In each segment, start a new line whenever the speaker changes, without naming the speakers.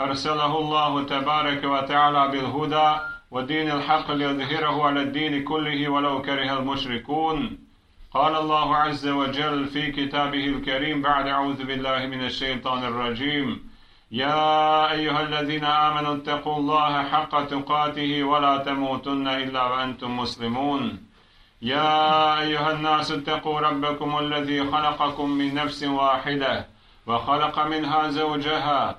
أرسله الله تبارك وتعالى بالهدى ودين الحق ليظهره على الدين كله ولو كره المشركون. قال الله عز وجل في كتابه الكريم بعد أعوذ بالله من الشيطان الرجيم. يا أيها الذين آمنوا اتقوا الله حق تقاته ولا تموتن إلا وأنتم مسلمون. يا أيها الناس اتقوا ربكم الذي خلقكم من نفس واحدة وخلق منها زوجها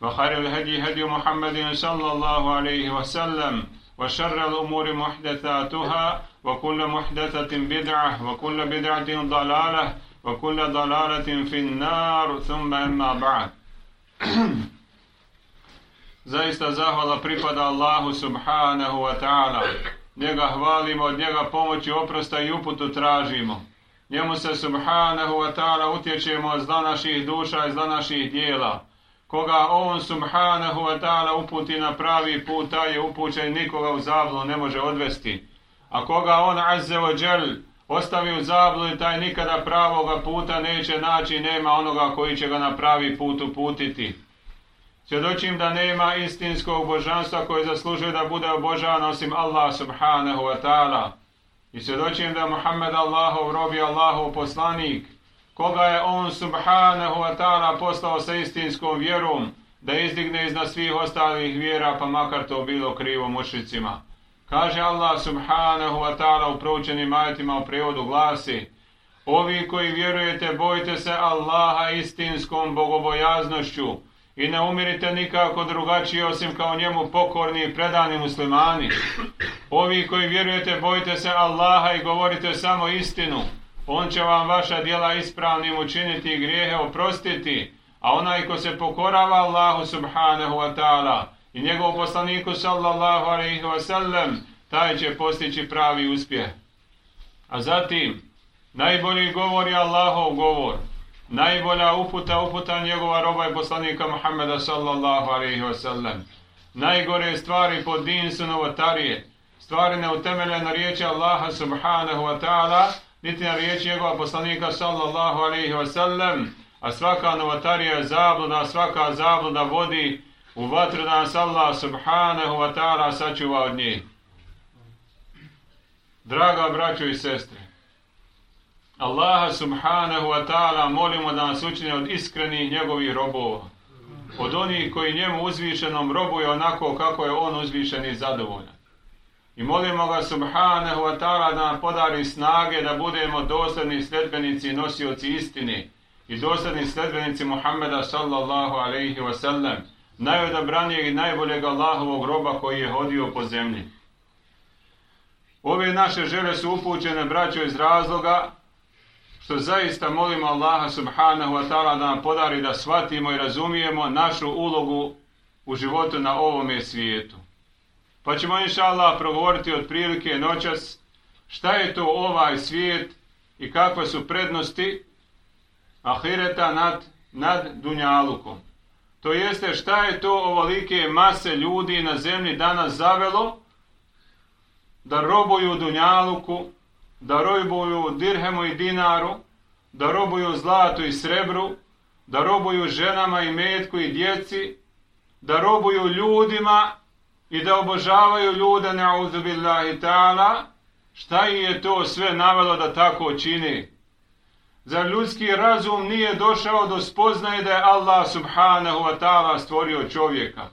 وخير الهدي هدي محمد صلى الله عليه وسلم وشر الأمور محدثاتها وكل محدثة بدعة وكل بدعة ضلالة وكل ضلالة في النار ثم أما بعد Zaista zahvala pripada Allahu subhanahu wa ta'ala. Njega hvalimo, od njega pomoći oprosta i uputu tražimo. Njemu se subhanahu wa ta'ala utječemo od zla naših duša i zla naših dijela. Koga on subhanahu wa ta'ala uputi na pravi put, taj je upućen nikoga u zablu ne može odvesti. A koga on azze wa džel ostavi u zablu, taj nikada pravoga puta neće naći, nema onoga koji će ga na pravi put uputiti. Svjedočim da nema istinskog božanstva koje zaslužuje da bude obožan osim Allah subhanahu wa ta'ala. I svjedočim da Muhammed Allahov robi Allahov poslanik, koga je on subhanahu wa ta'ala postao sa istinskom vjerom, da izdigne iznad svih ostalih vjera, pa makar to bilo krivo mušicima. Kaže Allah subhanahu wa ta'ala u proučenim ajatima u prevodu glasi, Ovi koji vjerujete, bojte se Allaha istinskom bogobojaznošću, i ne umirite nikako drugačije osim kao njemu pokorni i predani muslimani. Ovi koji vjerujete, bojite se Allaha i govorite samo istinu. On će vam vaša djela ispravnim učiniti i grijehe oprostiti. A onaj ko se pokorava Allahu subhanahu wa ta'ala i njegov poslaniku sallallahu alaihi wa sallam, taj će postići pravi uspjeh. A zatim, najbolji govor je Allahov govor najbolja uputa, uputa njegova roba i poslanika Muhammeda sallallahu alaihi wa sallam. Najgore stvari po din su novotarije, stvari neutemeljene na riječi Allaha subhanahu wa ta'ala, niti na riječi njegova poslanika sallallahu alaihi wa sallam, a svaka novatarija je zabluda, svaka zabluda vodi u vatru da nas Allah subhanahu wa ta'ala sačuva od njih. Draga braćo i sestre, Allaha subhanahu wa ta'ala molimo da nas učine od iskrenih njegovih robova. Od onih koji njemu uzvišenom robuje onako kako je on uzvišen i zadovoljan. I molimo ga subhanahu wa ta'ala da nam podari snage da budemo dosadni sledbenici i nosioci istine i dosadni sledbenici Muhammeda sallallahu alaihi wa sallam, najodabranijeg i najboljeg Allahovog roba koji je hodio po zemlji. Ove naše žele su upućene braćo iz razloga što zaista molimo Allaha subhanahu wa ta'ala da nam podari da shvatimo i razumijemo našu ulogu u životu na ovome svijetu. Pa ćemo inša Allah progovoriti od prilike noćas šta je to ovaj svijet i kakve su prednosti ahireta nad, nad dunjalukom. To jeste šta je to ovolike mase ljudi na zemlji danas zavelo da robuju dunjaluku, da robuju dirhemu i dinaru, da robuju zlatu i srebru, da robuju ženama i metku i djeci, da robuju ljudima i da obožavaju ljude na'udhu billahi ta'ala, šta je to sve navelo da tako čini? Zar ljudski razum nije došao do spoznaje da je Allah subhanahu wa ta'ala stvorio čovjeka?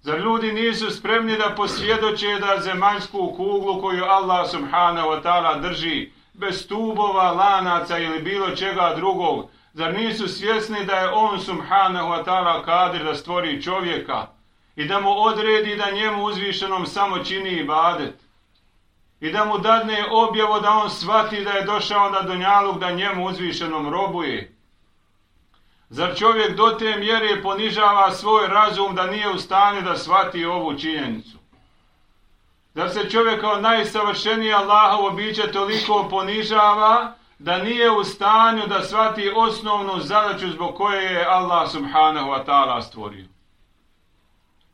Zar ljudi nisu spremni da posvjedoče da zemaljsku kuglu koju Allah subhanahu wa ta'ala drži bez stubova, lanaca ili bilo čega drugog, zar nisu svjesni da je on subhanahu wa ta'ala kadir da stvori čovjeka i da mu odredi da njemu uzvišenom samo čini ibadet i da mu dadne objavo da on svati da je došao na donjaluk da njemu uzvišenom robuje. Zar čovjek do te mjere ponižava svoj razum da nije u stanju da svati ovu činjenicu? Zar se čovjek kao najsavršeniji Allahovo biće toliko ponižava da nije u stanju da svati osnovnu zadaću zbog koje je Allah subhanahu wa ta'ala stvorio?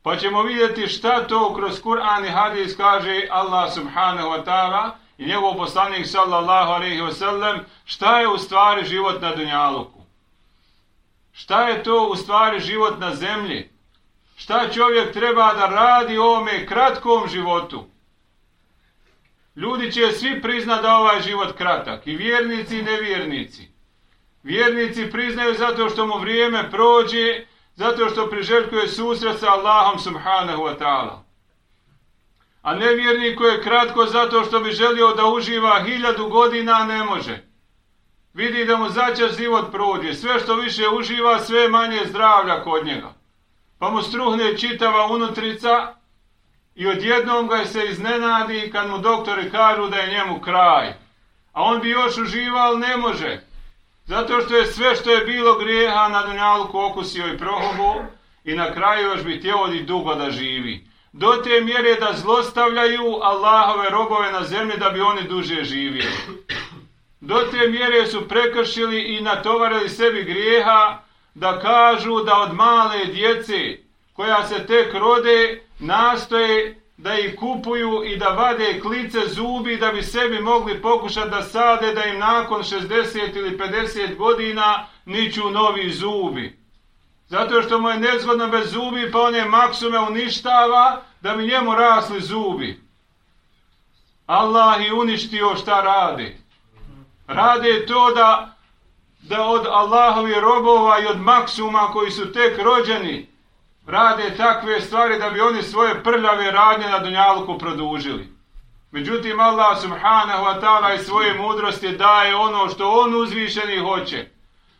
Pa ćemo vidjeti šta to kroz Kur'an i hadis kaže Allah subhanahu wa ta'ala i njegov poslanik sallallahu alaihi wa sallam šta je u stvari život na dunjaluku. Šta je to u stvari život na zemlji? Šta čovjek treba da radi u ovome kratkom životu? Ljudi će svi priznati da ovaj život kratak. I vjernici i nevjernici. Vjernici priznaju zato što mu vrijeme prođe, zato što priželjkuje susret sa Allahom subhanahu wa ta'ala. A nevjerniku je kratko zato što bi želio da uživa hiljadu godina, ne može. Vidi da mu začas život prođe. Sve što više uživa, sve manje zdravlja kod njega. Pa mu struhne čitava unutrica i odjednom ga se iznenadi kad mu doktori kažu da je njemu kraj. A on bi još uživao, ne može. Zato što je sve što je bilo grijeha na dunjalku okusio i prohobo i na kraju još bi htio i dugo da živi. Do te mjere da zlostavljaju Allahove robove na zemlji da bi oni duže živjeli. Do te mjere su prekršili i natovarili sebi grijeha da kažu da od male djece koja se tek rode nastoje da ih kupuju i da vade klice zubi da bi sebi mogli pokušati da sade da im nakon 60 ili 50 godina niću novi zubi. Zato što mu je nezgodno bez zubi pa on je maksume uništava da bi njemu rasli zubi. Allah je uništio šta radi. Rade to da, da od Allahovi robova i od maksuma koji su tek rođeni rade takve stvari da bi oni svoje prljave radnje na Dunjaluku produžili. Međutim, Allah subhanahu wa ta'ala i svoje mudrosti daje ono što on uzvišeni hoće.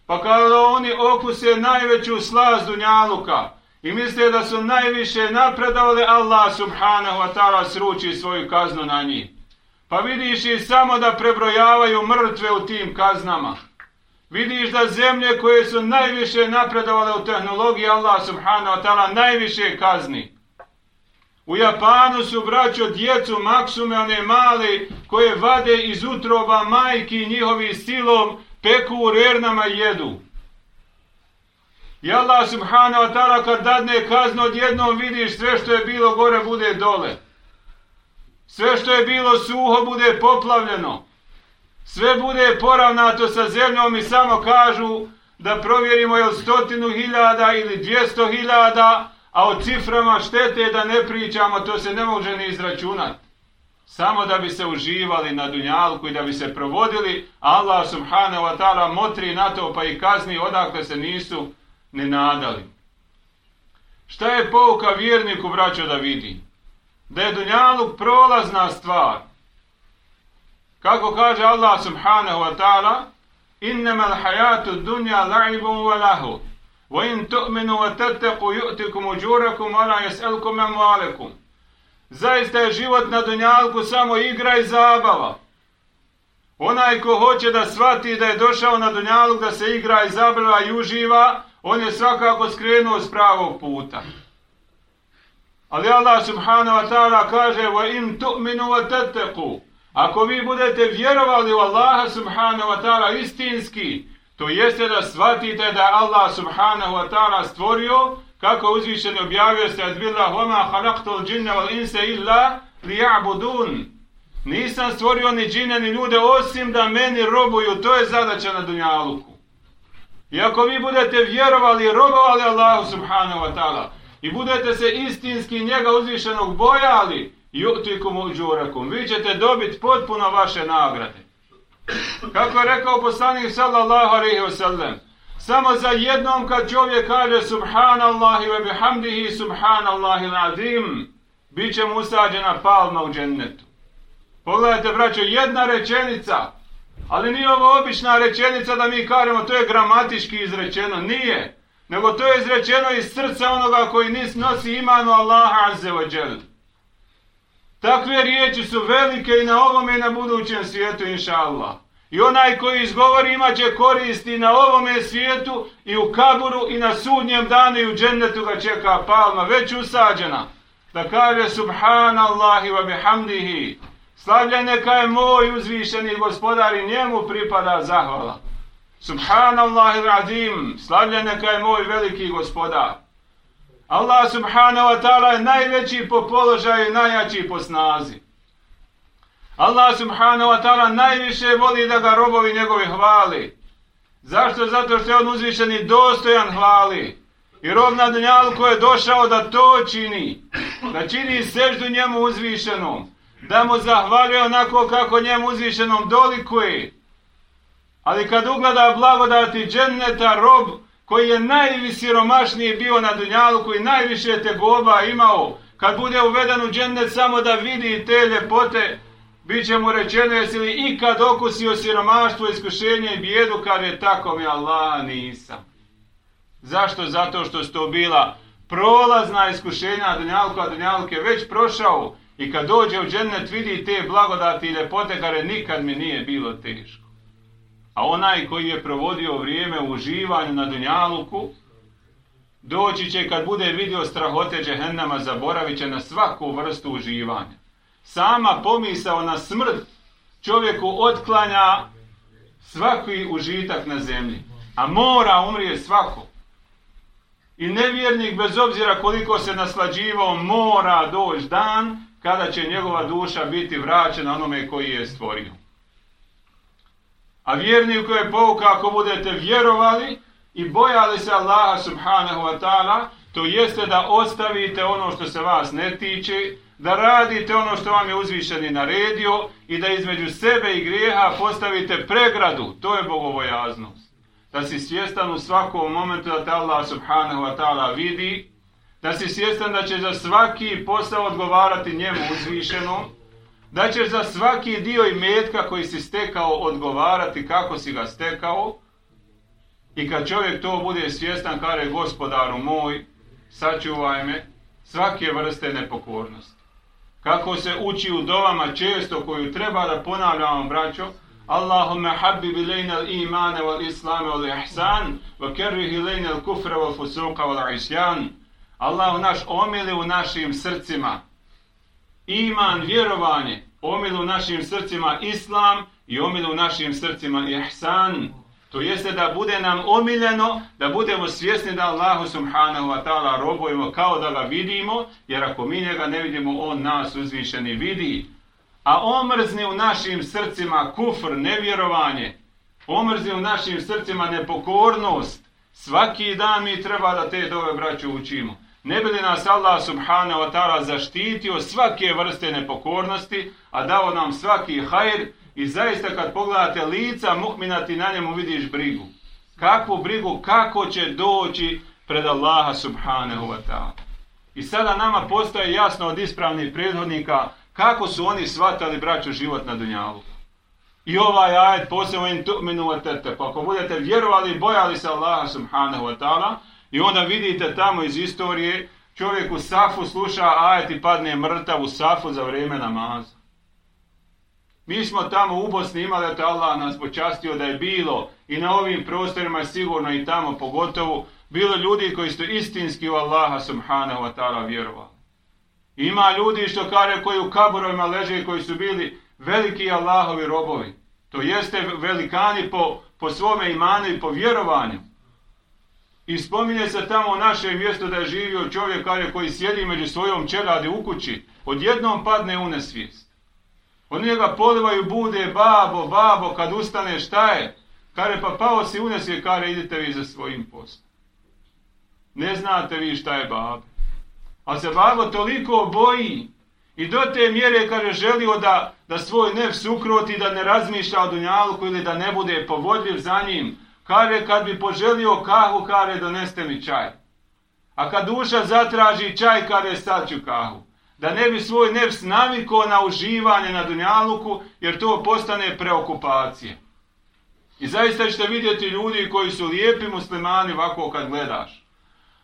Pa kada oni okuse najveću slaz Dunjaluka i misle da su najviše napredovali, Allah subhanahu wa ta'ala sruči svoju kaznu na njih. Pa vidiš i samo da prebrojavaju mrtve u tim kaznama. Vidiš da zemlje koje su najviše napredovale u tehnologiji Allah subhanahu wa ta'ala najviše kazni. U Japanu su braćo djecu maksume one male koje vade iz utroba majki njihovi silom peku u rernama jedu. I Allah subhanahu wa ta'ala kad dadne kaznu odjednom vidiš sve što je bilo gore bude dole. Sve što je bilo suho bude poplavljeno sve bude poravnato sa zemljom i samo kažu da provjerimo je li stotinu hiljada ili dvijesto hiljada, a o ciframa štete da ne pričamo, to se ne može ni izračunati. Samo da bi se uživali na dunjalku i da bi se provodili, Allah subhanahu wa ta'ala motri na to pa i kazni odakle se nisu ne nadali. Šta je pouka vjerniku, braćo, da vidi? Da je dunjaluk prolazna stvar, Kako kaže Allah subhanahu wa ta'ala, innama l'hajatu dunja la'ibun wa lahu, wa in tu'minu wa tattaku yu'tikum uđurakum wa la jes'elkum amualekum. Zaista je život na dunjalku samo igra i zabava. Onaj ko hoće da shvati da je došao na dunjalku da se igra i zabava i uživa, on je svakako skrenuo s pravog puta. Ali Allah subhanahu wa ta'ala kaže, wa in tu'minu wa tattaku, Ako vi budete vjerovali u Allaha subhanahu wa ta'ala istinski, to jeste da shvatite da Allah subhanahu wa ta'ala stvorio, kako uzvišen objavio se ad billah vama halaktul džinna wal insa illa li ja'budun. Nisam stvorio ni džine ni ljude osim da meni robuju, to je zadaća na dunjaluku. I ako vi budete vjerovali i robovali Allahu subhanahu wa ta'ala i budete se istinski njega uzvišenog bojali, ju'tikum uđurakum. Vi ćete dobiti potpuno vaše nagrade. Kako je rekao poslanik sallallahu alaihi ve sallam, Samo za jednom kad čovjek kaže subhanallahi ve bihamdihi subhanallahi l'azim, bit će mu usađena palma u džennetu. Pogledajte, braćo, jedna rečenica, ali nije ovo obična rečenica da mi kažemo, to je gramatički izrečeno, nije. Nego to je izrečeno iz srca onoga koji nis nosi imanu Allaha azze wa džel. Takve riječi su velike i na ovom i na budućem svijetu, inša Allah. I onaj koji izgovori imaće koristi na ovome svijetu i u kaburu i na sudnjem danu i u džennetu ga čeka palma, već usađena. Da kaže subhanallahi wa bihamdihi. Slavljen neka je moj uzvišeni gospodar i njemu pripada zahvala. Subhanallahi razim, Slavljen neka je moj veliki gospodar. Allah subhanahu wa ta'ala je najveći po položaju i najjači po snazi. Allah subhanahu wa ta'ala najviše voli da ga robovi njegovi hvali. Zašto? Zato što je on uzvišen i dostojan hvali. I rob na dunjalku je došao da to čini, da čini seždu njemu uzvišenom, da mu zahvaljuje onako kako njemu uzvišenom dolikuje. Ali kad ugleda blagodati dženneta rob koji je najsiromašniji bio na dunjalu, koji najviše te goba imao, kad bude uveden u džennet samo da vidi te ljepote, bit će mu rečeno jesi li ikad okusio siromaštvo, iskušenje i bijedu, kad je tako mi Allah nisam. Zašto? Zato što su to bila prolazna iskušenja Dunjalka, a Dunjalk je već prošao i kad dođe u džennet vidi te blagodati i ljepote, kare nikad mi nije bilo teško. A onaj koji je provodio vrijeme u uživanju na Dunjaluku, doći će kad bude vidio strahote džehennama, zaboravit će na svaku vrstu uživanja sama pomisao na smrt čovjeku otklanja svaki užitak na zemlji. A mora umrije svako. I nevjernik, bez obzira koliko se naslađivao, mora doći dan kada će njegova duša biti vraćena onome koji je stvorio. A vjerniku je pouka, ako budete vjerovali i bojali se Allaha subhanahu wa ta'ala, to jeste da ostavite ono što se vas ne tiče, da radite ono što vam je uzvišeni naredio i da između sebe i grijeha postavite pregradu, to je bogovojaznost. Da si svjestan u svakom momentu da te Allah subhanahu wa ta'ala vidi, da si svjestan da će za svaki posao odgovarati njemu uzvišenom, da će za svaki dio i metka koji si stekao odgovarati kako si ga stekao, i kad čovjek to bude svjestan, kare gospodaru moj, sačuvaj me svake vrste nepokornosti. Kako se uči u dovama često koju treba da ponavljamo braćo Allahumma habib ilajna al-imana wal-islama wal-ihsan wa kerrih ilajna al-kufra wal-fusuqa wal-isyan Allah naš omili u našim srcima. Iman, vjerovanje omilu našim srcima islam i omilu našim srcima ihsan To jeste da bude nam omiljeno, da budemo svjesni da Allahu subhanahu wa ta'ala robujemo kao da ga vidimo, jer ako mi njega ne vidimo, on nas uzvišeni vidi. A omrzni u našim srcima kufr, nevjerovanje, omrzni u našim srcima nepokornost, svaki dan mi treba da te dove braću učimo. Ne bi li nas Allah subhanahu wa ta'ala zaštitio svake vrste nepokornosti, a dao nam svaki hajr, I zaista kad pogledate lica mu'mina ti na njemu vidiš brigu. Kakvu brigu, kako će doći pred Allaha subhanahu wa ta'ala. I sada nama postaje jasno od ispravnih prethodnika kako su oni shvatali braću život na Dunjalu. I ovaj ajet posebno in tu'minu wa tete. Pa ako budete vjerovali i bojali se Allaha subhanahu wa ta'ala i onda vidite tamo iz istorije čovjek u safu sluša ajet i padne mrtav u safu za vrijeme namaza. Mi smo tamo u Bosni imali da Allah nas počastio da je bilo i na ovim prostorima sigurno i tamo pogotovo bilo ljudi koji su istinski u Allaha subhanahu wa ta'ala vjerovali. Ima ljudi što kare koji u kaburovima leže koji su bili veliki Allahovi robovi. To jeste velikani po, po svome imanu i po vjerovanju. I spominje se tamo naše mjesto da je živio čovjek kare koji sjedi među svojom čeradi u kući. Odjednom padne u nesvijest. Od njega polivaju, bude, babo, babo, kad ustane, šta je? Kare, pa pao si unesi, kare, idite vi za svojim poslom. Ne znate vi šta je babo. A se babo toliko boji i do te mjere kare je želio da, da svoj nef sukroti, da ne razmišlja o dunjalku ili da ne bude povodljiv za njim, Kare, kad bi poželio kahu, kare, doneste mi čaj. A kad duša zatraži čaj, kare, sad ću kahu. Da ne bi svoj nefs naviko na uživanje na dunjaluku, jer to postane preokupacije. I zaista ćete vidjeti ljudi koji su lijepi muslimani ovako kad gledaš.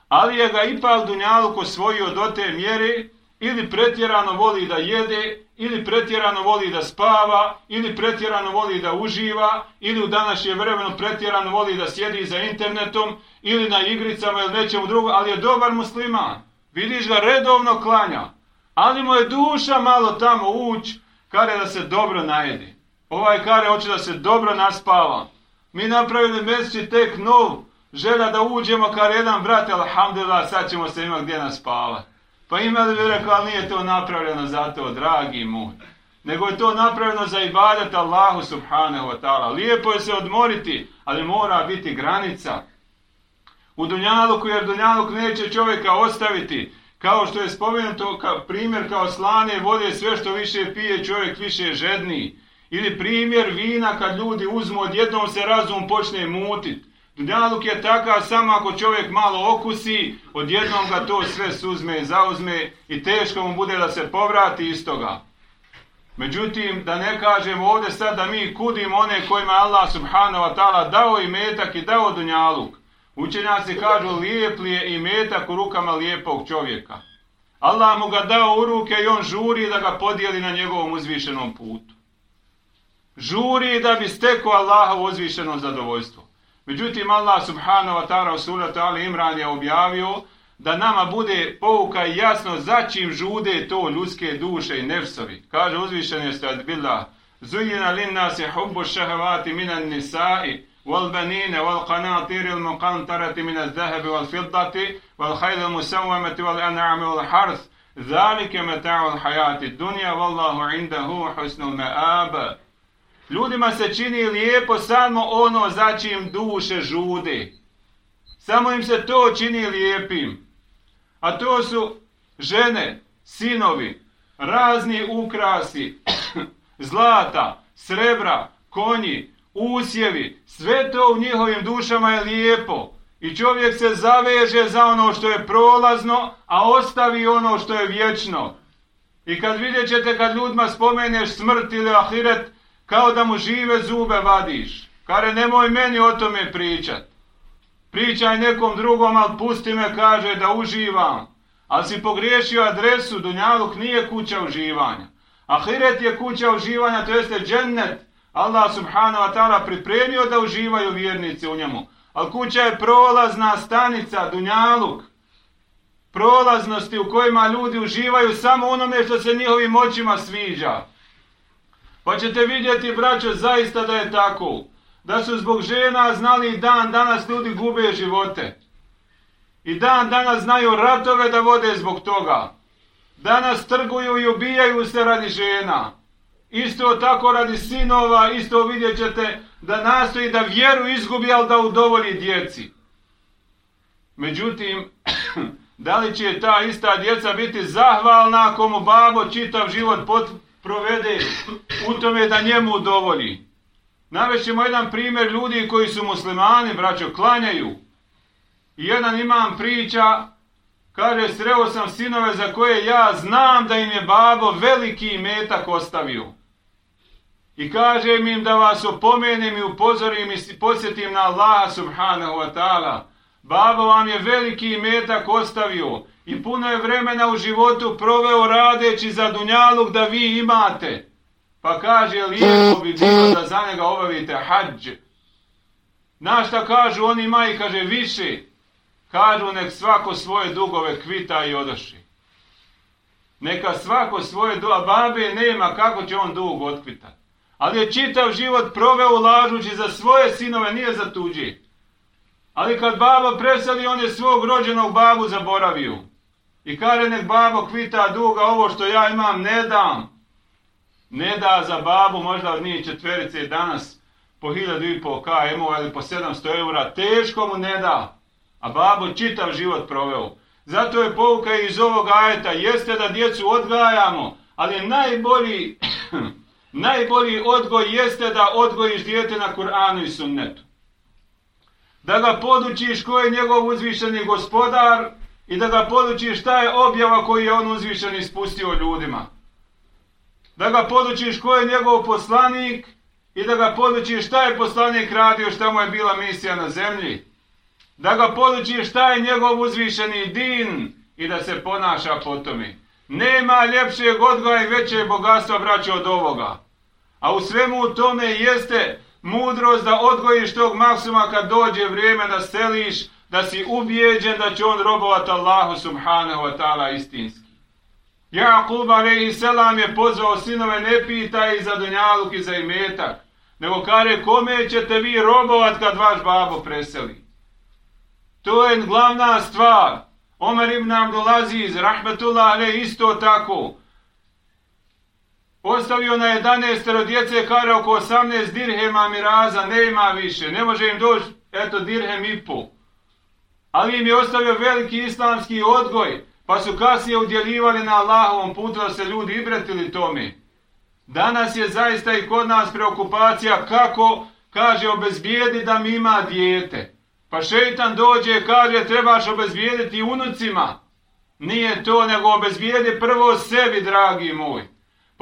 Ali je ga ipak dunjaluk osvojio do te mjere ili pretjerano voli da jede, ili pretjerano voli da spava, ili pretjerano voli da uživa, ili u današnje vremeno pretjerano voli da sjedi za internetom, ili na igricama ili nečemu drugom, ali je dobar musliman. Vidiš ga redovno klanja, ali mu je duša malo tamo uć, kare da se dobro najedi. Ovaj kare hoće da se dobro naspava. Mi napravili mesići tek nov, želja da uđemo kare jedan brat, alhamdulillah, sad ćemo se imati gdje naspavati. Pa imali bi rekao, ali nije to napravljeno za to, dragi moj. Nego je to napravljeno za ibadat Allahu subhanahu wa ta'ala. Lijepo je se odmoriti, ali mora biti granica. U Dunjaluku, jer Dunjaluk neće čovjeka ostaviti. Kao što je spomenuto ka, primjer kao slane vode, sve što više pije čovjek više žedni. Ili primjer vina kad ljudi uzmu, odjednom se razum počne mutiti. Dunjaluk je takav samo ako čovjek malo okusi, odjednom ga to sve suzme i zauzme i teško mu bude da se povrati iz toga. Međutim, da ne kažem ovdje sad da mi kudimo one kojima Allah subhanahu wa ta'ala dao i metak i dao Dunjaluk. Učenjaci kažu lijep li je i metak u rukama lijepog čovjeka. Allah mu ga dao u ruke i on žuri da ga podijeli na njegovom uzvišenom putu. Žuri da bi stekao Allaha uzvišeno zadovoljstvo. Međutim, Allah subhanahu wa ta'ala u suratu Ali Imran je objavio da nama bude pouka jasno za čim žude to ljudske duše i nefsovi. Kaže uzvišenje ste od bila Zujina linna se hubbu šahavati minan nisai wal banine wal qanatiri il muqantarati minan zahebi wal fiddati wal hajda musawamati wal an'ami wal harth Zalike Ljudima se čini lijepo samo ono za čim duše žude. Samo im se to čini lijepim. A to su žene, sinovi, razni ukrasi, zlata, srebra, konji, usjevi. Sve to u njihovim dušama je lijepo. I čovjek se zaveže za ono što je prolazno, a ostavi ono što je vječno. I kad vidjet ćete kad ljudima spomeneš smrt ili ahiret, kao da mu žive zube vadiš. Kare, nemoj meni o tome pričat. Pričaj nekom drugom, ali pusti me, kaže, da uživam. Ali si pogriješio adresu, Dunjaluk nije kuća uživanja. Ahiret je kuća uživanja, to jeste džennet. Allah subhanahu wa ta'ala pripremio da uživaju vjernici u njemu. Ali kuća je prolazna stanica, Dunjaluk. Prolaznosti u kojima ljudi uživaju samo onome što se njihovim očima sviđa. Pa ćete vidjeti, braćo, zaista da je tako. Da su zbog žena znali dan danas ljudi gube živote. I dan danas znaju ratove da vode zbog toga. Danas trguju i ubijaju se radi žena. Isto tako radi sinova, isto vidjet ćete da nastoji da vjeru izgubi, ali da udovolji djeci. Međutim, da li će ta ista djeca biti zahvalna ako mu babo čitav život provede u tome da njemu dovolji. Navećemo jedan primjer ljudi koji su muslimani, braćo, klanjaju. I jedan imam priča, kaže, sreo sam sinove za koje ja znam da im je babo veliki metak ostavio. I kaže im da vas opomenem i upozorim i posjetim na Allaha subhanahu wa ta'ala. Babo vam je veliki metak ostavio i puno je vremena u životu proveo radeći za dunjaluk da vi imate. Pa kaže, lijepo bi bilo da za njega obavite hađ. Na šta kažu oni i kaže, više. Kažu, nek svako svoje dugove kvita i odoši. Neka svako svoje dugove, babe nema kako će on dug otkvitati. Ali je čitav život proveo lažući za svoje sinove, nije za tuđe. Ali kad baba preseli, on je svog rođenog babu zaboravio. I kare nek babo kvita duga ovo što ja imam, ne dam. Ne da za babu možda od njih četverice danas po hiljadu i po KM ili po 700 eura, teško mu ne da. A babo čitav život proveo. Zato je pouka iz ovog ajeta, jeste da djecu odgajamo, ali najbolji, najbolji odgoj jeste da odgojiš djete na Kur'anu i sunnetu da ga podučiš ko je njegov uzvišeni gospodar i da ga podučiš šta je objava koju je on uzvišeni spustio ljudima. Da ga podučiš ko je njegov poslanik i da ga podučiš šta je poslanik radio, šta mu je bila misija na zemlji. Da ga podučiš šta je njegov uzvišeni din i da se ponaša po tome. Nema ljepšeg odgoja i veće bogatstva braća od ovoga. A u svemu tome jeste mudrost da odgojiš tog maksima kad dođe vrijeme da seliš, da si ubijeđen da će on robovat Allahu subhanahu wa ta'ala istinski. Jakub alaihi selam je pozvao sinove ne pitaj za dunjaluk i za imetak, nego kare kome ćete vi robovat kad vaš babo preseli. To je glavna stvar. Omer ibn Abdulaziz, rahmetullah, ne isto tako, Ostavio na 11 djece kare oko 18 dirhema miraza, ne ima više, ne može im doći, eto, dirhem i pol. Ali im je ostavio veliki islamski odgoj, pa su kasnije udjeljivali na Allahovom putu da se ljudi ibretili tome. Danas je zaista i kod nas preokupacija kako, kaže, obezbijedi da mi ima dijete. Pa šeitan dođe i kaže, trebaš obezbijediti unucima. Nije to, nego obezbijedi prvo sebi, dragi moj.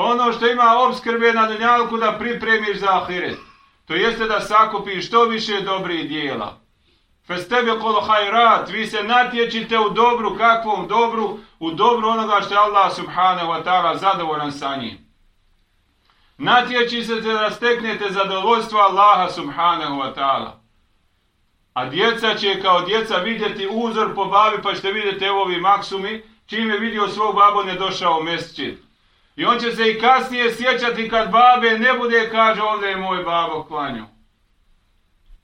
Ono što ima obskrbe na dunjalku da pripremiš za ahiret. To jeste da sakupiš što više dobrih dijela. Fes tebe kolo hajrat, vi se natječite u dobru, kakvom dobru, u dobru onoga što je Allah subhanahu wa ta'ala zadovoljan sa njim. Natječi se da steknete zadovoljstvo Allaha subhanahu wa ta'ala. A djeca će kao djeca vidjeti uzor po babi, pa ćete vidjeti evo ovi maksumi, čim je vidio svog babu ne došao u mesčit. I on će se i kasnije sjećati kad babe ne bude, kaže ovdje je moj babo klanju.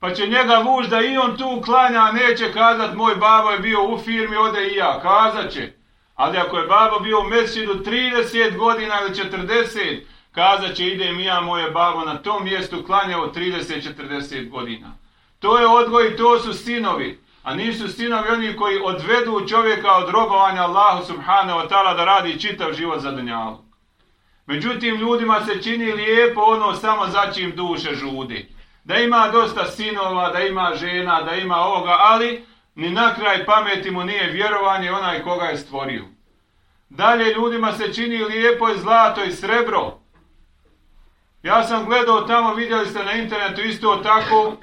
Pa će njega vuž da i on tu klanja, a neće kazat moj babo je bio u firmi, ode i ja, kazat će. Ali ako je babo bio u mesinu 30 godina ili 40, kazat će idem i ja moje babo na tom mjestu klanjao 30-40 godina. To je odgoj i to su sinovi. A nisu sinovi oni koji odvedu čovjeka od robovanja Allahu subhanahu wa ta'ala da radi čitav život za dunjalu. Međutim, ljudima se čini lijepo ono samo za čim duše žudi. Da ima dosta sinova, da ima žena, da ima ovoga, ali ni na kraj pameti mu nije vjerovanje onaj koga je stvorio. Dalje ljudima se čini lijepo i zlato i srebro. Ja sam gledao tamo, vidjeli ste na internetu isto tako,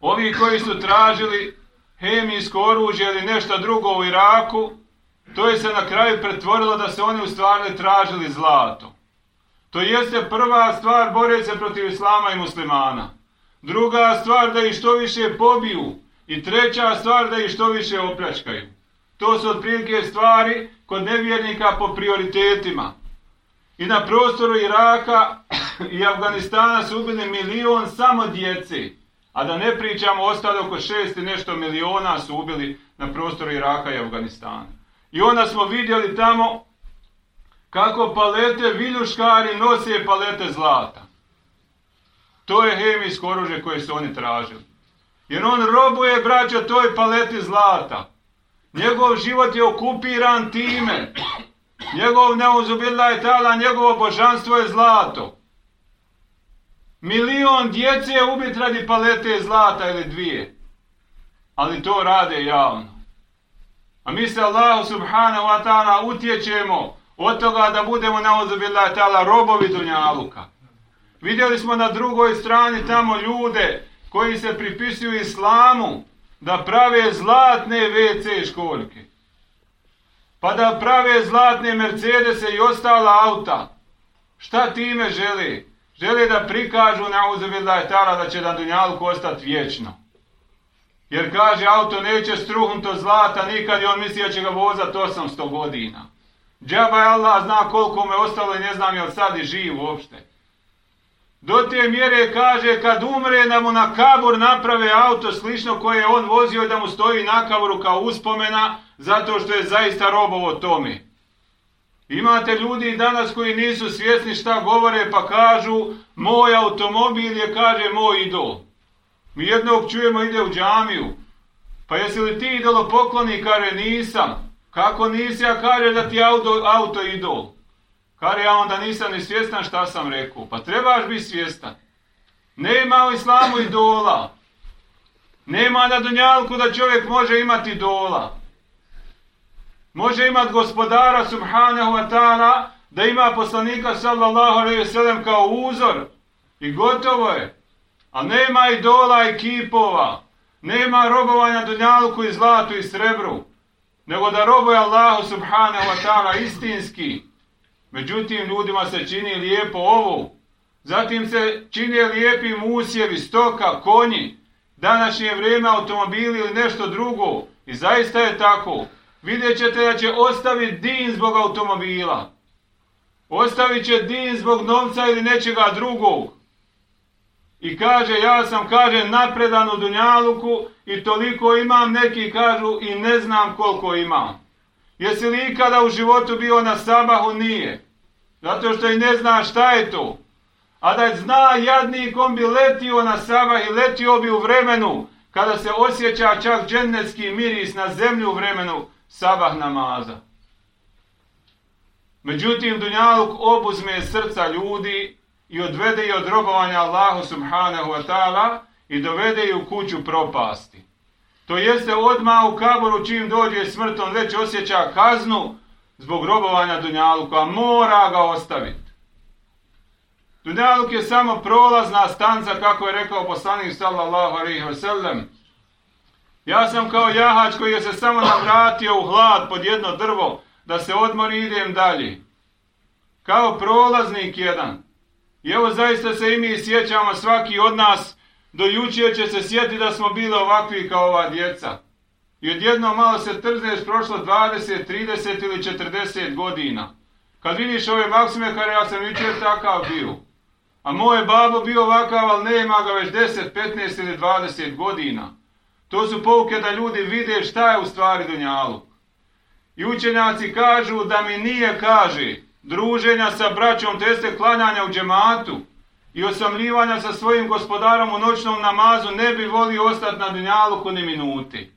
ovi koji su tražili hemijsko oružje ili nešto drugo u Iraku, to je se na kraju pretvorilo da se oni u stvari tražili zlato. To jeste prva stvar bore se protiv islama i muslimana. Druga stvar da ih što više pobiju. I treća stvar da ih što više opljačkaju. To su otprilike stvari kod nevjernika po prioritetima. I na prostoru Iraka i Afganistana su ubili milion samo djece. A da ne pričamo, ostalo oko šest i nešto miliona su ubili na prostoru Iraka i Afganistana. I onda smo vidjeli tamo kako palete viljuškari nose palete zlata. To je hemijsko oružje koje su oni tražili. Jer on robuje, braćo, toj paleti zlata. Njegov život je okupiran time. Njegov neuzubila je tala, njegovo božanstvo je zlato. Milion djece je ubit radi palete zlata ili dvije. Ali to rade javno. A mi se Allahu subhanahu wa ta'ala utječemo od toga da budemo na ozubillah ta'ala robovi dunjaluka. Vidjeli smo na drugoj strani tamo ljude koji se pripisuju islamu da prave zlatne WC školjke. Pa da prave zlatne Mercedese i ostala auta. Šta time žele? Žele da prikažu na uzubillah ta'ala da će na dunjaluku ostati vječno. Jer kaže, auto neće struhnuto zlata nikad i on misli da će ga vozati 800 godina. Džaba je Allah zna koliko me ostalo i ne znam je sad i živ uopšte. Do te mjere kaže, kad umre da mu na kabur naprave auto slično koje je on vozio da mu stoji na kaburu kao uspomena zato što je zaista robovo tome. Imate ljudi danas koji nisu svjesni šta govore pa kažu moj automobil je kaže moj idol. Mi jednog čujemo ide u džamiju. Pa jesi li ti idolo pokloni? Kare, nisam. Kako nisi? Ja kaže da ti auto, auto idol. Kare, ja onda nisam ni svjestan šta sam rekao. Pa trebaš biti svjestan. Nema u islamu idola. Nema na dunjalku da čovjek može imati dola. Može imati gospodara subhanahu wa ta'ala da ima poslanika sallallahu alaihi sallam kao uzor. I gotovo je. A nema i i kipova. Nema robovanja dunjalku i zlatu i srebru. Nego da robuje Allahu subhanahu wa ta'ala istinski. Međutim, ljudima se čini lijepo ovo. Zatim se čini lijepi usjevi, stoka, konji. Današnje vrijeme automobili ili nešto drugo. I zaista je tako. Vidjet ćete da će ostaviti din zbog automobila. Ostavit će din zbog novca ili nečega drugog. I kaže, ja sam, kaže, napredan u Dunjaluku i toliko imam, neki kažu i ne znam koliko imam. Jesi li ikada u životu bio na sabahu? Nije. Zato što i ne zna šta je to. A da zna jadnik, on bi letio na sabah i letio bi u vremenu kada se osjeća čak džennetski miris na zemlju u vremenu sabah namaza. Međutim, Dunjaluk obuzme srca ljudi i odvede je od robovanja Allahu subhanahu wa ta'ala i dovede je u kuću propasti. To jeste odma u kaboru čim dođe smrtom već osjeća kaznu zbog robovanja Dunjaluka, a mora ga ostaviti. Dunjaluk je samo prolazna stanca, kako je rekao poslanik sallallahu alaihi wa sallam. Ja sam kao jahač koji je se samo navratio u hlad pod jedno drvo, da se odmori idem dalje. Kao prolaznik jedan. I evo zaista se i mi sjećamo svaki od nas, do juče će se sjeti da smo bili ovakvi kao ova djeca. I odjedno malo se trzneš, prošlo 20, 30 ili 40 godina. Kad vidiš ove maksime, kada ja sam jučer takav bio. A moje babo bio ovakav, ali nema ga već 10, 15 ili 20 godina. To su pouke da ljudi vide šta je u stvari Dunjalu. I učenjaci kažu da mi nije, kaže, druženja sa braćom, to jeste klanjanja u džematu i osamljivanja sa svojim gospodarom u noćnom namazu, ne bi volio ostati na Dunjaluku ni minuti.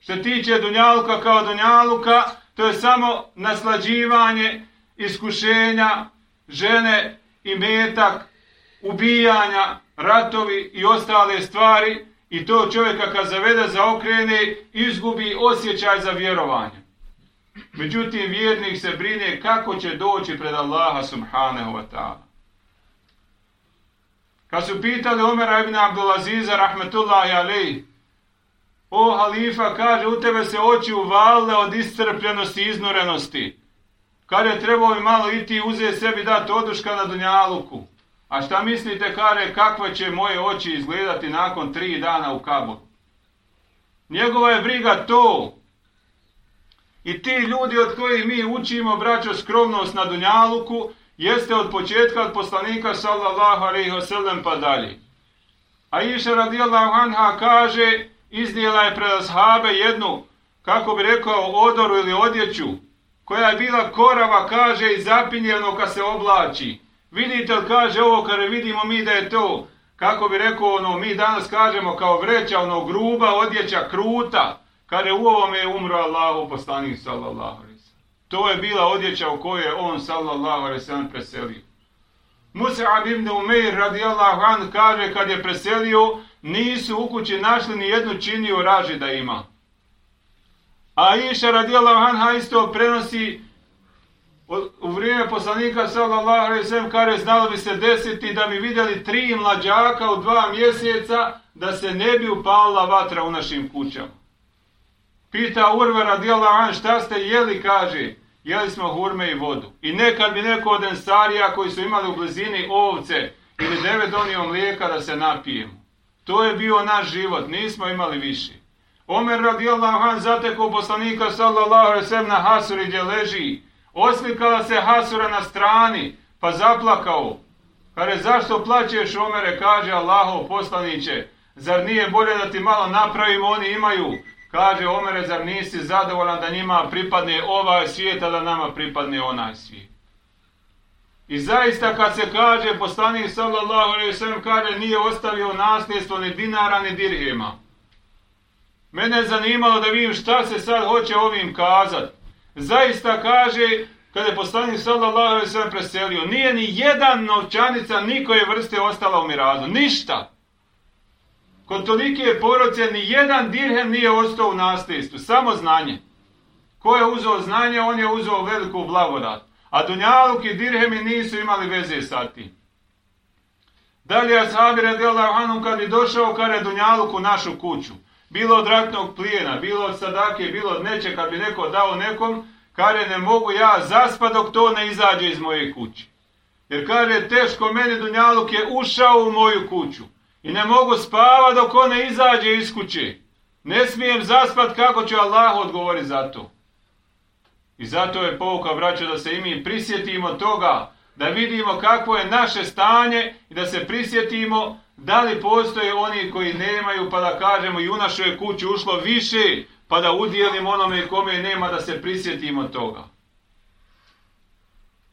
Što tiče Dunjaluka kao Dunjaluka, to je samo naslađivanje, iskušenja, žene i metak, ubijanja, ratovi i ostale stvari i to čovjeka kad zavede za okrene, izgubi osjećaj za vjerovanje. Međutim, vjernik se brine kako će doći pred Allaha subhanahu wa ta'ala. Kad su pitali Omera ibn Abdulaziza, rahmetullahi alaih, o halifa, kaže, u tebe se oči uvale od iscrpljenosti i iznorenosti. Kad je trebao mi malo iti uzeti sebi dati oduška na Dunjaluku. A šta mislite, kare, kakve će moje oči izgledati nakon tri dana u Kabu? Njegova je briga to. I ti ljudi od kojih mi učimo, braćo, skromnost na Dunjaluku, jeste od početka od poslanika, sallallahu alaihi wasallam, pa dalje. A iša radijallahu anha kaže, iznijela je pred ashabe jednu, kako bi rekao, odoru ili odjeću, koja je bila korava, kaže, i zapinjeno kad se oblači. Vidite li, kaže ovo, kada vidimo mi da je to, kako bi rekao, ono, mi danas kažemo kao vreća, ono, gruba odjeća, kruta, kada u ovome je umro Allahu poslanik, sallallahu alaihi To je bila odjeća u kojoj je on, sallallahu alaihi sallam, preselio. Musa'ab ibn Umeir, radijallahu an, kaže, kad je preselio, nisu u kući našli ni jednu činiju raži da ima. A Iša radijallahu anha isto prenosi u vrijeme poslanika sallallahu alejhi ve sellem kaže znalo bi se desiti da bi vidjeli tri mlađaka u dva mjeseca da se ne bi upalila vatra u našim kućama. Pita Urve radijala an šta ste jeli kaže jeli smo hurme i vodu. I nekad bi neko od ensarija koji su imali u blizini ovce ili deve donio mlijeka da se napijemo. To je bio naš život, nismo imali više. Omer radijallahu an zateko poslanika sallallahu alejhi ve sellem na hasuri gdje leži Oslikala se Hasura na strani, pa zaplakao. Kare, zašto plaćeš, Omere, kaže Allahov poslaniće, zar nije bolje da ti malo napravimo, oni imaju. Kaže, Omere, zar nisi zadovoljan da njima pripadne ovaj svijet, a da nama pripadne onaj svijet. I zaista kad se kaže, poslanik sallallahu alaihi sallam kaže, nije ostavio nasljedstvo ni dinara ni dirhema. Mene je zanimalo da vidim šta se sad hoće ovim kazati zaista kaže kada je poslanik sallallahu alejhi ve sellem preselio nije ni jedan novčanica nikoje vrste ostala u mirazu ništa Kod tolike porodce ni jedan dirhem nije ostao u nasljedstvu, samo znanje. Ko je uzeo znanje, on je uzeo veliku blagodat. A Dunjaluk i dirhemi nisu imali veze sa tim. Dalje ashabi radijallahu anhum kad je došao kare Dunjaluk u našu kuću, bilo od ratnog plijena, bilo od sadake, bilo od neče, kad bi neko dao nekom, kare ne mogu ja zaspa dok to ne izađe iz moje kuće. Jer kare teško meni Dunjaluk je ušao u moju kuću i ne mogu spava dok on ne izađe iz kuće. Ne smijem zaspat kako će Allah odgovoriti za to. I zato je pouka vraća da se i mi prisjetimo toga, da vidimo kakvo je naše stanje i da se prisjetimo da li postoje oni koji nemaju pa da kažemo i u našoj kući ušlo više pa da udijelimo onome kome nema da se prisjetimo toga.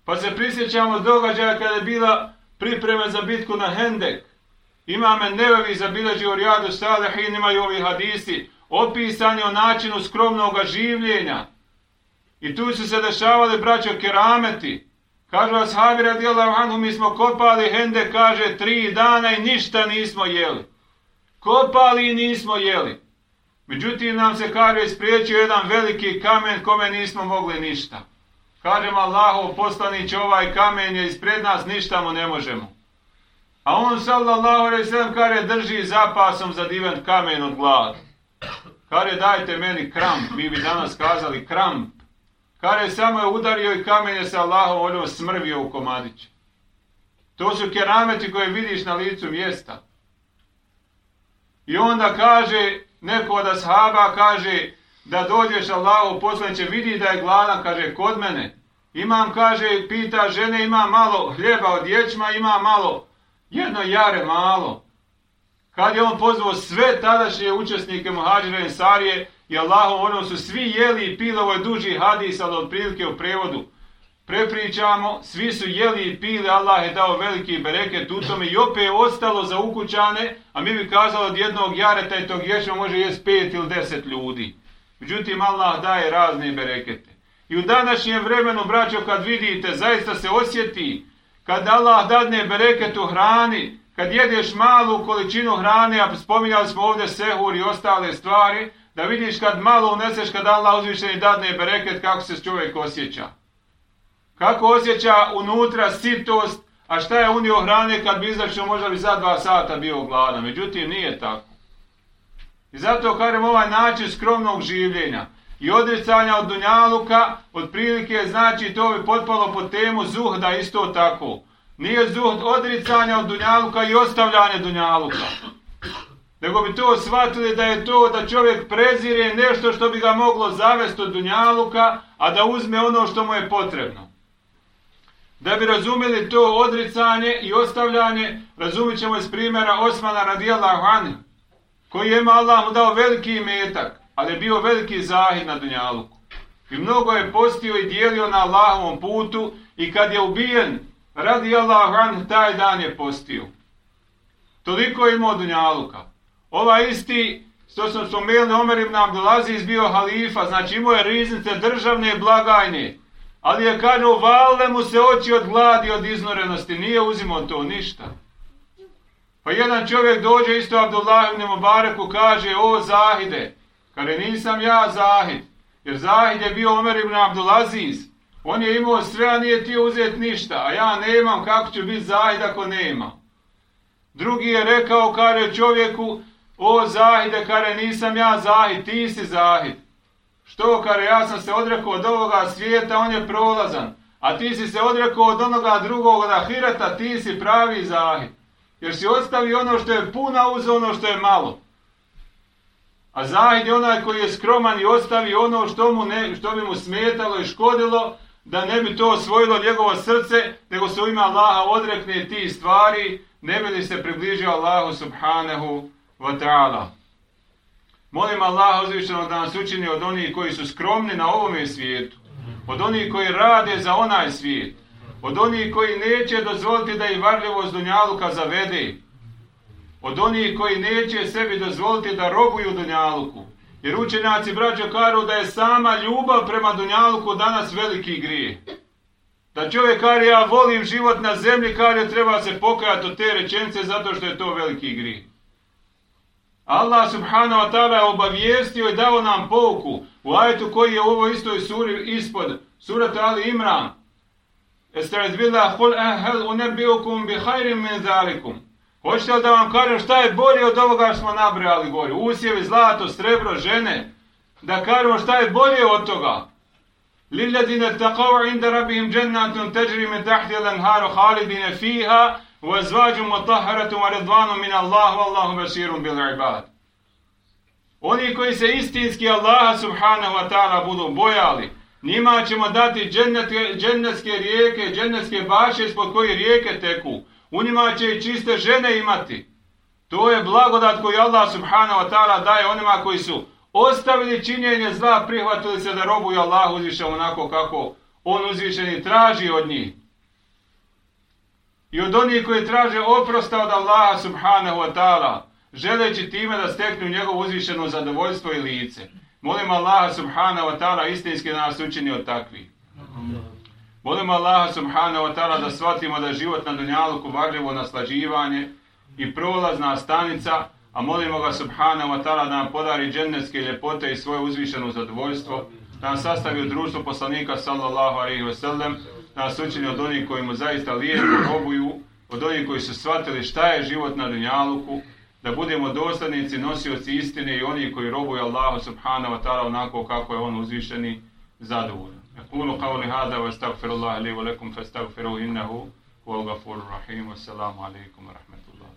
Pa se prisjećamo događaja kada je bila priprema za bitku na Hendek. Imame nevevi zabilaži u Rijadu Salehin, imaju ovi hadisi, opisani o načinu skromnog življenja. I tu su se dešavali braćo kerameti. Kažu ashabi radijallahu anhu, mi smo kopali hende, kaže, tri dana i ništa nismo jeli. Kopali i nismo jeli. Međutim, nam se kaže, ispriječio jedan veliki kamen kome nismo mogli ništa. Kažem Allahu, poslanić, ovaj kamen je ispred nas, ništa mu ne možemo. A on, sallallahu alaihi sallam, kaže, drži zapasom za divan kamen od glada. Kaže, dajte meni kramp, mi bi danas kazali kramp. Kare samo je udario i kamen je sa Allahom voljom smrvio u komadiće. To su kerameti koje vidiš na licu mjesta. I onda kaže, neko od ashaba kaže, da dođeš Allahu poslaniće, vidi da je gladan, kaže, kod mene. Imam, kaže, pita žene, ima malo hljeba od ječma, ima malo, jedno jare malo. Kad je on pozvao sve tadašnje učesnike Muhađira i Sarije, i Allahom ono su svi jeli i pili, ovo je duži hadis, ali od prilike u prevodu. Prepričamo, svi su jeli i pili, Allah je dao veliki bereket u tome i opet je ostalo za ukućane, a mi bi kazali od jednog jareta i tog ješma može jest pet ili deset ljudi. Međutim, Allah daje razne berekete. I u današnjem vremenu, braćo, kad vidite, zaista se osjeti, kad Allah dadne bereket u hrani, kad jedeš malu količinu hrane, a spominjali smo ovdje sehur i ostale stvari, da vidiš kad malo uneseš, kad Allah uzvišeni dadne bereket, kako se čovjek osjeća. Kako osjeća unutra sitost, a šta je unio hrane kad bi izašao možda bi za dva sata bio gladan. Međutim, nije tako. I zato kažem ovaj način skromnog življenja i odricanja od dunjaluka, otprilike znači to bi potpalo po temu zuhda isto tako. Nije zuhd odricanja od dunjaluka i ostavljanje dunjaluka nego bi to shvatili da je to da čovjek prezire nešto što bi ga moglo zavesti od dunjaluka, a da uzme ono što mu je potrebno. Da bi razumeli to odricanje i ostavljanje, razumit ćemo iz primjera Osmana radijala Hane, koji je ima Allah mu dao veliki imetak, ali je bio veliki zahid na dunjaluku. I mnogo je postio i dijelio na Allahovom putu i kad je ubijen, radi Allah taj dan je postio. Toliko je imao dunjaluka. Ova isti, što sam spomenuli, Omer ibn Abdulaziz bio halifa, znači imao je riznice državne blagajne. Ali je kažu, valne mu se oči od gladi, od iznorenosti, nije uzimao to ništa. Pa jedan čovjek dođe isto Abdullah ibn Mubareku, kaže, o Zahide, kada nisam ja Zahid, jer Zahid je bio Omer ibn Abdulaziz, on je imao sve, a nije ti uzeti ništa, a ja nemam, kako ću biti Zahid ako nema. Drugi je rekao, kare čovjeku, O Zahide, kare, nisam ja Zahid, ti si Zahid. Što, kare, ja sam se odrekao od ovoga svijeta, on je prolazan. A ti si se odrekao od onoga drugog, od Ahireta, ti si pravi Zahid. Jer si ostavi ono što je puna uz ono što je malo. A Zahid je onaj koji je skroman i ostavi ono što, mu ne, što bi mu smetalo i škodilo, da ne bi to osvojilo njegovo srce, nego se u ime Allaha odrekne ti stvari, ne bi li se približio Allahu subhanahu wa ta'ala. Molim Allaha uzvišeno da nas učini od onih koji su skromni na ovome svijetu, od onih koji rade za onaj svijet, od onih koji neće dozvoliti da i varljivost Dunjaluka zavede, od onih koji neće sebi dozvoliti da robuju Dunjaluku. Jer učenjaci braćo karu da je sama ljubav prema Dunjaluku danas veliki grije. Da čovjek kar ja volim život na zemlji, kari treba se pokajati od te rečence zato što je to veliki grije. Allah subhanahu wa ta'ala je obavijestio i dao nam pouku u ajetu koji je u ovoj istoj suri ispod surata Ali Imran. Estaiz billah, kul ehel unebiukum bi hajrim min zalikum. Hoćete da vam kažem šta je bolje od ovoga što smo nabrali gore? Usjevi, zlato, srebro, žene. Da kažemo šta je bolje od toga. Lilladine taqavu inda rabihim džennatun teđri min tahti lanharu halidine fiha wa zvađu mutaharatum wa redvanu min Allah wallahu basirum bil ibad. Oni koji se istinski Allaha subhanahu wa ta'ala budu bojali, njima ćemo dati džennetske rijeke, džennetske baše ispod koji rijeke teku. U njima će i čiste žene imati. To je blagodat koju Allah subhanahu wa ta'ala daje onima koji su ostavili činjenje zla, prihvatili se da robuju Allah uzviše onako kako on uzvišeni traži od njih. I od onih koji traže oprosta od Allaha subhanahu wa ta'ala, želeći time da steknu njegovo uzvišeno zadovoljstvo i lice. Molim Allaha subhanahu wa ta'ala istinski da nas učini od takvih. Molim Allaha subhanahu wa ta'ala da shvatimo da život na Dunjaluku varljivo naslađivanje i prolazna stanica, a molimo ga subhanahu wa ta'ala da nam podari džennetske ljepote i svoje uzvišeno zadovoljstvo, da nam sastavi u društvu poslanika sallallahu alaihi wa sallam, da nas učini od onih koji mu zaista lijepo robuju, od onih koji su shvatili šta je život na dunjaluku, da budemo doslednici, nosioci istine i oni koji robuju Allahu subhanahu wa ta'ala onako kako je on uzvišeni zadovoljan. أقول قولي هذا واستغفر الله لي ولكم فاستغفروه إنه هو الغفور الرحيم والسلام عليكم ورحمة الله.